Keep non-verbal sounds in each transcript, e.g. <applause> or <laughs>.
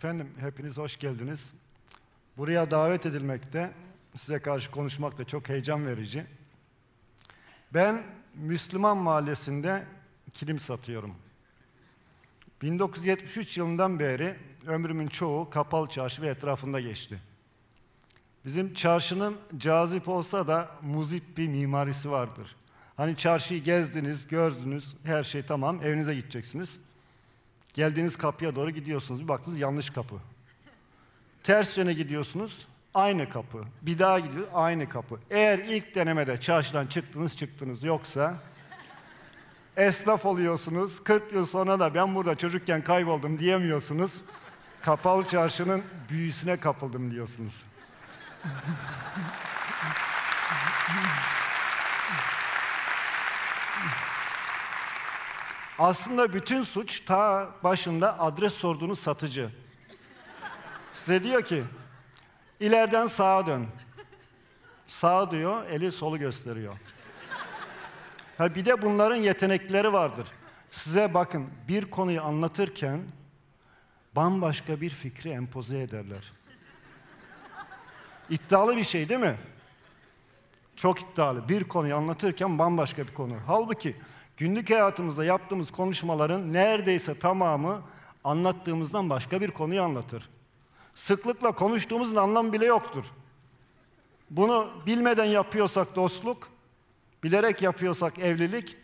Efendim hepiniz hoş geldiniz. Buraya davet edilmekte, size karşı konuşmak da çok heyecan verici. Ben Müslüman Mahallesi'nde kilim satıyorum. 1973 yılından beri ömrümün çoğu kapalı çarşı ve etrafında geçti. Bizim çarşının cazip olsa da muzip bir mimarisi vardır. Hani çarşıyı gezdiniz, gördünüz, her şey tamam, evinize gideceksiniz. Geldiğiniz kapıya doğru gidiyorsunuz. Bir baktınız yanlış kapı. Ters yöne gidiyorsunuz. Aynı kapı. Bir daha gidiyor. Aynı kapı. Eğer ilk denemede çarşıdan çıktınız çıktınız yoksa esnaf oluyorsunuz. 40 yıl sonra da ben burada çocukken kayboldum diyemiyorsunuz. Kapalı çarşının büyüsüne kapıldım diyorsunuz. Aslında bütün suç ta başında adres sorduğunuz satıcı. Size diyor ki ileriden sağa dön. Sağ diyor, eli solu gösteriyor. Ha bir de bunların yetenekleri vardır. Size bakın bir konuyu anlatırken bambaşka bir fikri empoze ederler. İddialı bir şey değil mi? Çok iddialı. Bir konuyu anlatırken bambaşka bir konu. Halbuki günlük hayatımızda yaptığımız konuşmaların neredeyse tamamı anlattığımızdan başka bir konuyu anlatır. Sıklıkla konuştuğumuzun anlamı bile yoktur. Bunu bilmeden yapıyorsak dostluk, bilerek yapıyorsak evlilik,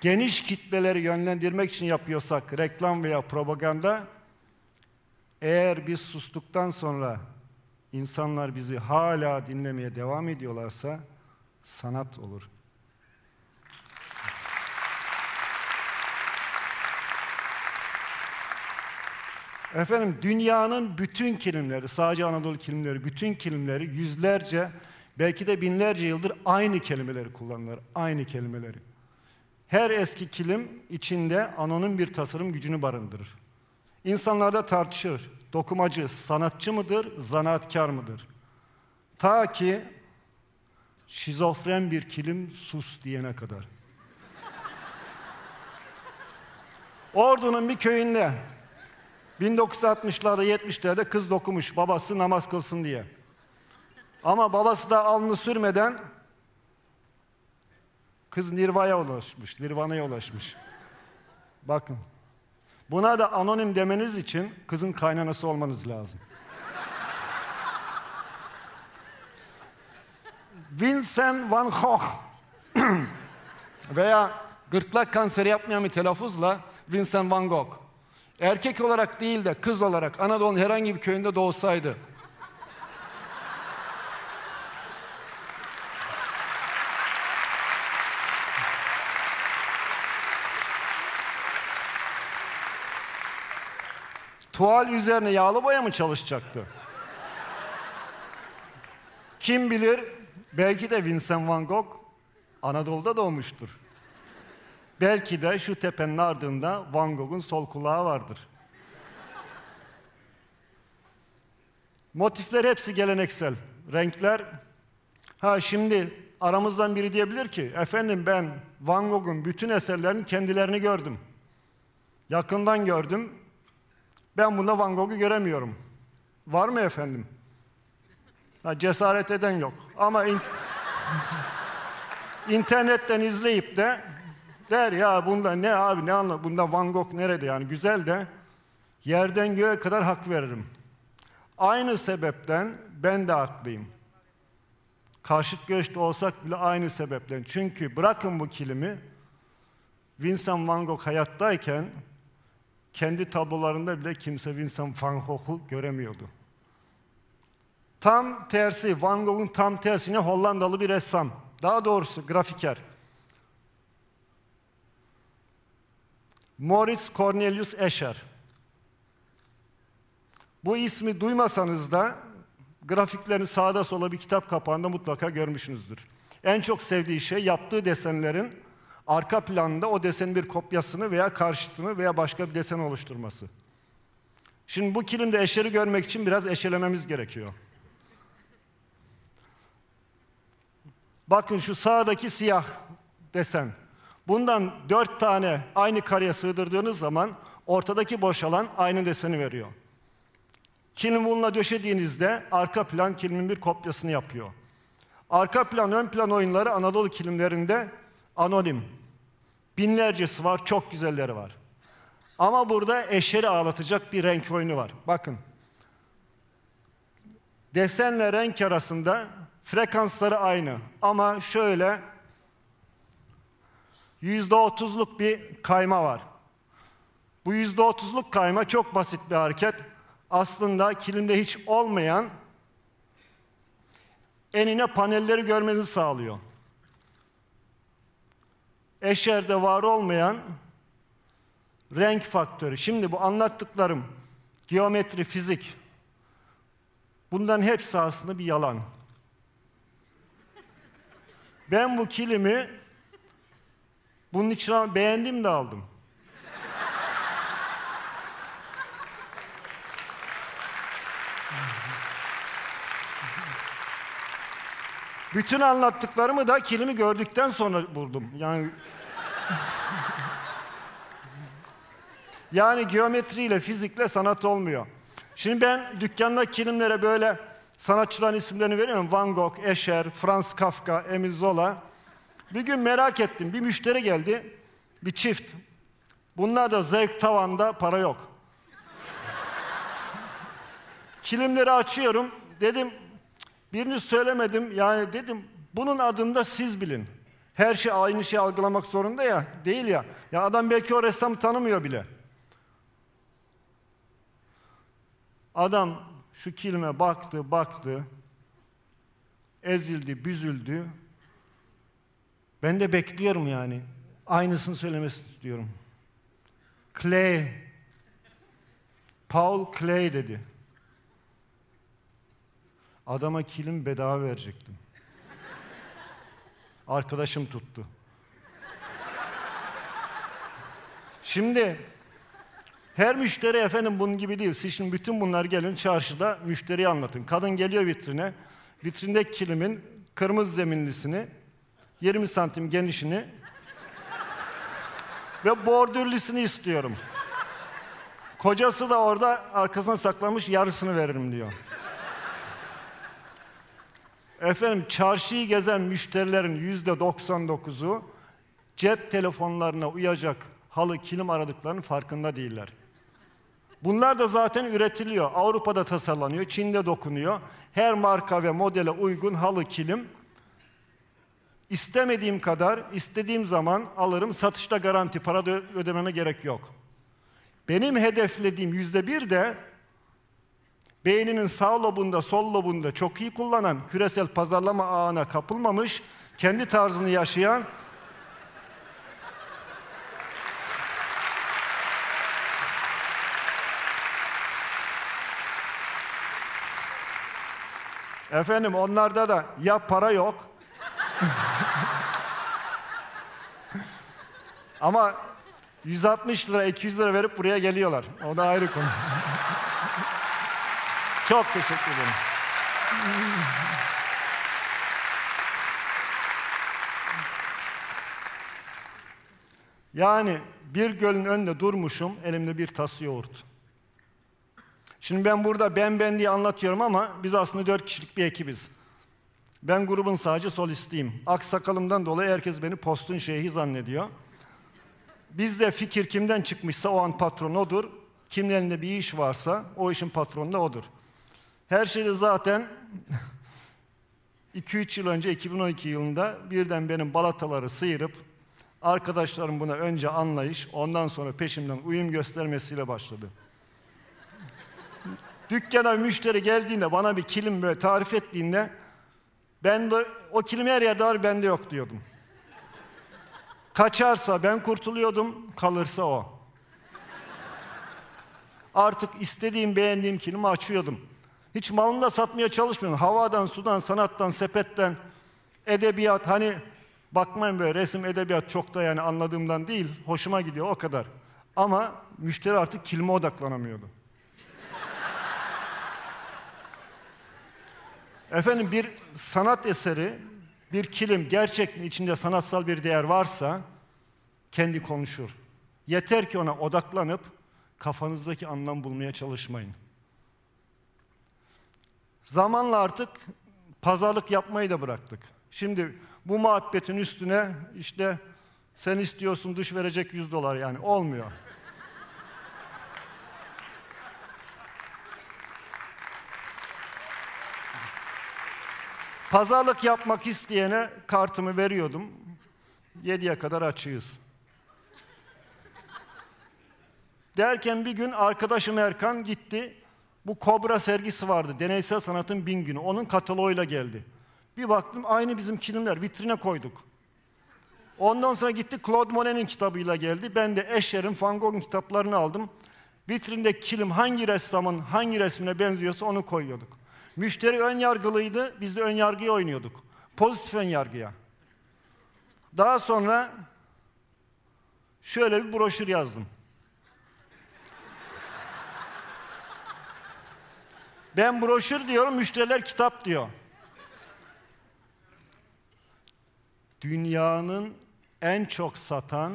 geniş kitleleri yönlendirmek için yapıyorsak reklam veya propaganda, eğer biz sustuktan sonra insanlar bizi hala dinlemeye devam ediyorlarsa sanat olur. Efendim dünyanın bütün kilimleri, sadece Anadolu kilimleri, bütün kilimleri yüzlerce, belki de binlerce yıldır aynı kelimeleri kullanırlar, aynı kelimeleri. Her eski kilim içinde anonim bir tasarım gücünü barındırır. İnsanlar da tartışır. Dokumacı sanatçı mıdır, zanaatkar mıdır? Ta ki şizofren bir kilim sus diyene kadar. Ordu'nun bir köyünde 1960'larda 70'lerde kız dokumuş babası namaz kılsın diye. Ama babası da alnı sürmeden kız Nirva'ya ulaşmış, Nirvana'ya ulaşmış. Bakın. Buna da anonim demeniz için kızın kaynanası olmanız lazım. Vincent van Gogh <clears throat> veya gırtlak kanseri yapmayan bir telaffuzla Vincent van Gogh. Erkek olarak değil de kız olarak Anadolu'nun herhangi bir köyünde doğsaydı tuval üzerine yağlı boya mı çalışacaktı? Kim bilir belki de Vincent van Gogh Anadolu'da doğmuştur. Belki de şu tepenin ardında Van Gogh'un sol kulağı vardır. Motifler hepsi geleneksel. Renkler ha şimdi aramızdan biri diyebilir ki efendim ben Van Gogh'un bütün eserlerinin kendilerini gördüm. Yakından gördüm. Ben bunda Van Gogh'u göremiyorum. Var mı efendim? Ha, cesaret eden yok. Ama in <laughs> internetten izleyip de der ya bunda ne abi ne anla bunda Van Gogh nerede yani güzel de yerden göğe kadar hak veririm. Aynı sebepten ben de haklıyım. Karşıt görüşte olsak bile aynı sebepten. Çünkü bırakın bu kilimi Vincent van Gogh hayattayken kendi tablolarında bile kimse Vincent van Gogh'u göremiyordu. Tam tersi, Van Gogh'un tam tersine Hollandalı bir ressam. Daha doğrusu grafiker. Moritz Cornelius Escher. Bu ismi duymasanız da grafiklerini sağda sola bir kitap kapağında mutlaka görmüşsünüzdür. En çok sevdiği şey yaptığı desenlerin arka planda o desenin bir kopyasını veya karşıtını veya başka bir desen oluşturması. Şimdi bu kilimde eşeri görmek için biraz eşelememiz gerekiyor. Bakın şu sağdaki siyah desen. Bundan dört tane aynı kareye sığdırdığınız zaman ortadaki boş alan aynı deseni veriyor. Kilim bununla döşediğinizde arka plan kilimin bir kopyasını yapıyor. Arka plan, ön plan oyunları Anadolu kilimlerinde anonim. Binlercesi var, çok güzelleri var. Ama burada eşeri ağlatacak bir renk oyunu var. Bakın. Desenle renk arasında frekansları aynı. Ama şöyle yüzde otuzluk bir kayma var. Bu yüzde otuzluk kayma çok basit bir hareket. Aslında kilimde hiç olmayan enine panelleri görmenizi sağlıyor. Eşerde var olmayan renk faktörü. Şimdi bu anlattıklarım geometri, fizik bunların hepsi aslında bir yalan. Ben bu kilimi bunun için beğendim de aldım. Bütün anlattıklarımı da kilimi gördükten sonra buldum. Yani <laughs> Yani geometriyle, fizikle sanat olmuyor. Şimdi ben dükkanda kilimlere böyle sanatçıların isimlerini veriyorum. Van Gogh, Escher, Franz Kafka, Emil Zola. Bir gün merak ettim. Bir müşteri geldi. Bir çift. Bunlar da zevk tavanda para yok. Kilimleri açıyorum. Dedim birini söylemedim. Yani dedim bunun adında siz bilin. Her şey aynı şey algılamak zorunda ya. Değil ya. Ya adam belki o ressamı tanımıyor bile. Adam şu kilime baktı, baktı. Ezildi, büzüldü. Ben de bekliyorum yani. Aynısını söylemesini istiyorum. Clay. Paul Clay dedi. Adama kilim bedava verecektim. Arkadaşım tuttu. Şimdi her müşteri efendim bunun gibi değil. Siz şimdi bütün bunlar gelin çarşıda müşteriye anlatın. Kadın geliyor vitrine. Vitrindeki kilimin kırmızı zeminlisini, 20 santim genişini ve bordürlüsünü istiyorum. Kocası da orada arkasına saklamış yarısını veririm diyor. Efendim çarşıyı gezen müşterilerin yüzde 99'u cep telefonlarına uyacak halı kilim aradıklarının farkında değiller. Bunlar da zaten üretiliyor. Avrupa'da tasarlanıyor, Çin'de dokunuyor. Her marka ve modele uygun halı kilim İstemediğim kadar, istediğim zaman alırım. Satışta garanti, para ödememe gerek yok. Benim hedeflediğim yüzde bir de beyninin sağ lobunda, sol lobunda çok iyi kullanan, küresel pazarlama ağına kapılmamış, kendi tarzını yaşayan Efendim onlarda da ya para yok <laughs> ama 160 lira 200 lira verip buraya geliyorlar. O da ayrı konu. Çok teşekkür ederim. Yani bir gölün önünde durmuşum, elimde bir tas yoğurt. Şimdi ben burada ben ben diye anlatıyorum ama biz aslında dört kişilik bir ekibiz. Ben grubun sadece solistiyim. Aksakalımdan dolayı herkes beni postun şeyhi zannediyor. Bizde fikir kimden çıkmışsa o an patron odur. Kimin elinde bir iş varsa o işin patronu da odur. Her şeyde zaten <laughs> 2-3 yıl önce 2012 yılında birden benim balataları sıyırıp arkadaşlarım buna önce anlayış ondan sonra peşimden uyum göstermesiyle başladı. <laughs> Dükkana müşteri geldiğinde bana bir kilim böyle tarif ettiğinde ben de o kilim her yerde var bende yok diyordum. Kaçarsa ben kurtuluyordum, kalırsa o. Artık istediğim, beğendiğim kilimi açıyordum. Hiç malını da satmaya çalışmıyorum. Havadan, sudan, sanattan, sepetten, edebiyat hani bakmayın böyle resim, edebiyat çok da yani anladığımdan değil. Hoşuma gidiyor o kadar. Ama müşteri artık kilime odaklanamıyordu. <laughs> Efendim bir sanat eseri bir kilim gerçekten içinde sanatsal bir değer varsa kendi konuşur. Yeter ki ona odaklanıp kafanızdaki anlam bulmaya çalışmayın. Zamanla artık pazarlık yapmayı da bıraktık. Şimdi bu muhabbetin üstüne işte sen istiyorsun dış verecek 100 dolar yani olmuyor. Pazarlık yapmak isteyene kartımı veriyordum. 7'ye kadar açığız. Derken bir gün arkadaşım Erkan gitti. Bu Kobra sergisi vardı. Deneysel sanatın bin günü. Onun kataloğuyla geldi. Bir baktım aynı bizim kilimler. Vitrine koyduk. Ondan sonra gitti Claude Monet'in kitabıyla geldi. Ben de Escher'in, Van Gogh'un kitaplarını aldım. Vitrindeki kilim hangi ressamın hangi resmine benziyorsa onu koyuyorduk. Müşteri ön yargılıydı, biz de ön yargıya oynuyorduk. Pozitif ön yargıya. Daha sonra şöyle bir broşür yazdım. Ben broşür diyorum, müşteriler kitap diyor. Dünyanın en çok satan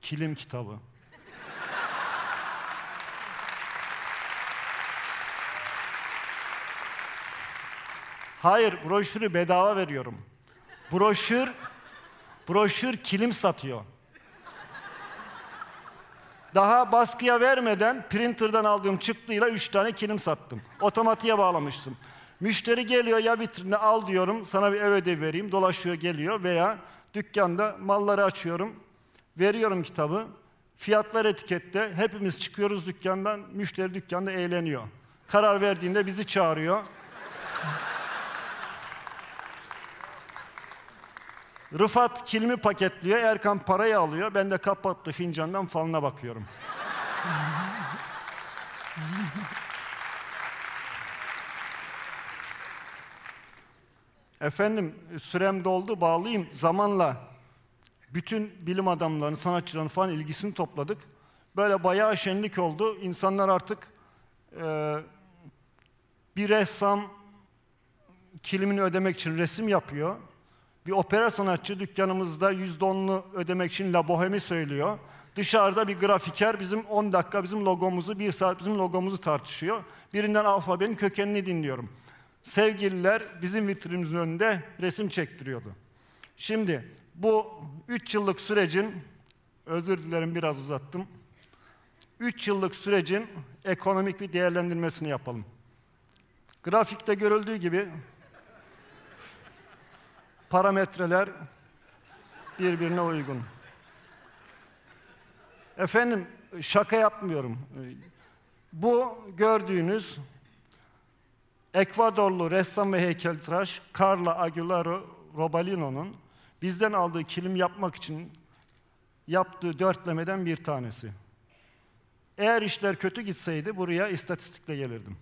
kilim kitabı. Hayır, broşürü bedava veriyorum. Broşür, broşür kilim satıyor. Daha baskıya vermeden printer'dan aldığım çıktıyla üç tane kilim sattım. Otomatiğe bağlamıştım. Müşteri geliyor ya vitrinde al diyorum, sana bir ev ödevi vereyim. Dolaşıyor geliyor veya dükkanda malları açıyorum, veriyorum kitabı. Fiyatlar etikette, hepimiz çıkıyoruz dükkandan, müşteri dükkanda eğleniyor. Karar verdiğinde bizi çağırıyor. Rıfat kilimi paketliyor, Erkan parayı alıyor. Ben de kapattı fincandan falına bakıyorum. Efendim sürem doldu bağlayayım. Zamanla bütün bilim adamlarının, sanatçıların falan ilgisini topladık. Böyle bayağı şenlik oldu. İnsanlar artık e, bir ressam kilimini ödemek için resim yapıyor. Bir opera sanatçı dükkanımızda yüzde onlu ödemek için La Bohemi söylüyor. Dışarıda bir grafiker bizim 10 dakika bizim logomuzu, bir saat bizim logomuzu tartışıyor. Birinden alfabenin kökenini dinliyorum. Sevgililer bizim vitrinimizin önünde resim çektiriyordu. Şimdi bu 3 yıllık sürecin, özür dilerim biraz uzattım. 3 yıllık sürecin ekonomik bir değerlendirmesini yapalım. Grafikte görüldüğü gibi parametreler birbirine uygun. Efendim şaka yapmıyorum. Bu gördüğünüz Ekvadorlu ressam ve heykeltıraş Carla Aguilar Robalino'nun bizden aldığı kilim yapmak için yaptığı dörtlemeden bir tanesi. Eğer işler kötü gitseydi buraya istatistikle gelirdim.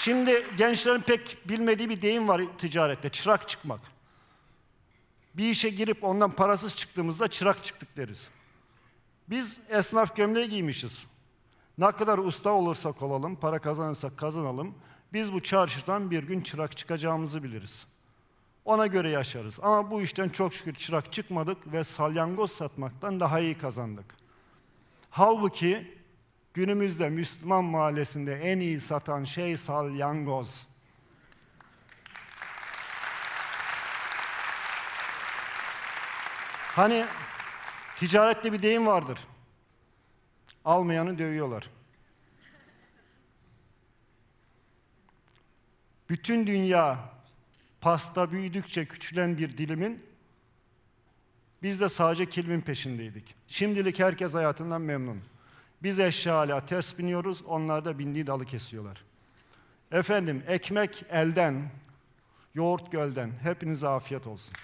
Şimdi gençlerin pek bilmediği bir deyim var ticarette, çırak çıkmak. Bir işe girip ondan parasız çıktığımızda çırak çıktık deriz. Biz esnaf gömleği giymişiz. Ne kadar usta olursak olalım, para kazanırsak kazanalım, biz bu çarşıdan bir gün çırak çıkacağımızı biliriz. Ona göre yaşarız. Ama bu işten çok şükür çırak çıkmadık ve salyangoz satmaktan daha iyi kazandık. Halbuki günümüzde Müslüman mahallesinde en iyi satan şey salyangoz. Hani ticarette bir deyim vardır. Almayanı dövüyorlar. Bütün dünya pasta büyüdükçe küçülen bir dilimin biz de sadece kilimin peşindeydik. Şimdilik herkes hayatından memnun. Biz eşya hala ters biniyoruz, onlar da bindiği dalı kesiyorlar. Efendim ekmek elden, yoğurt gölden. Hepinize afiyet olsun.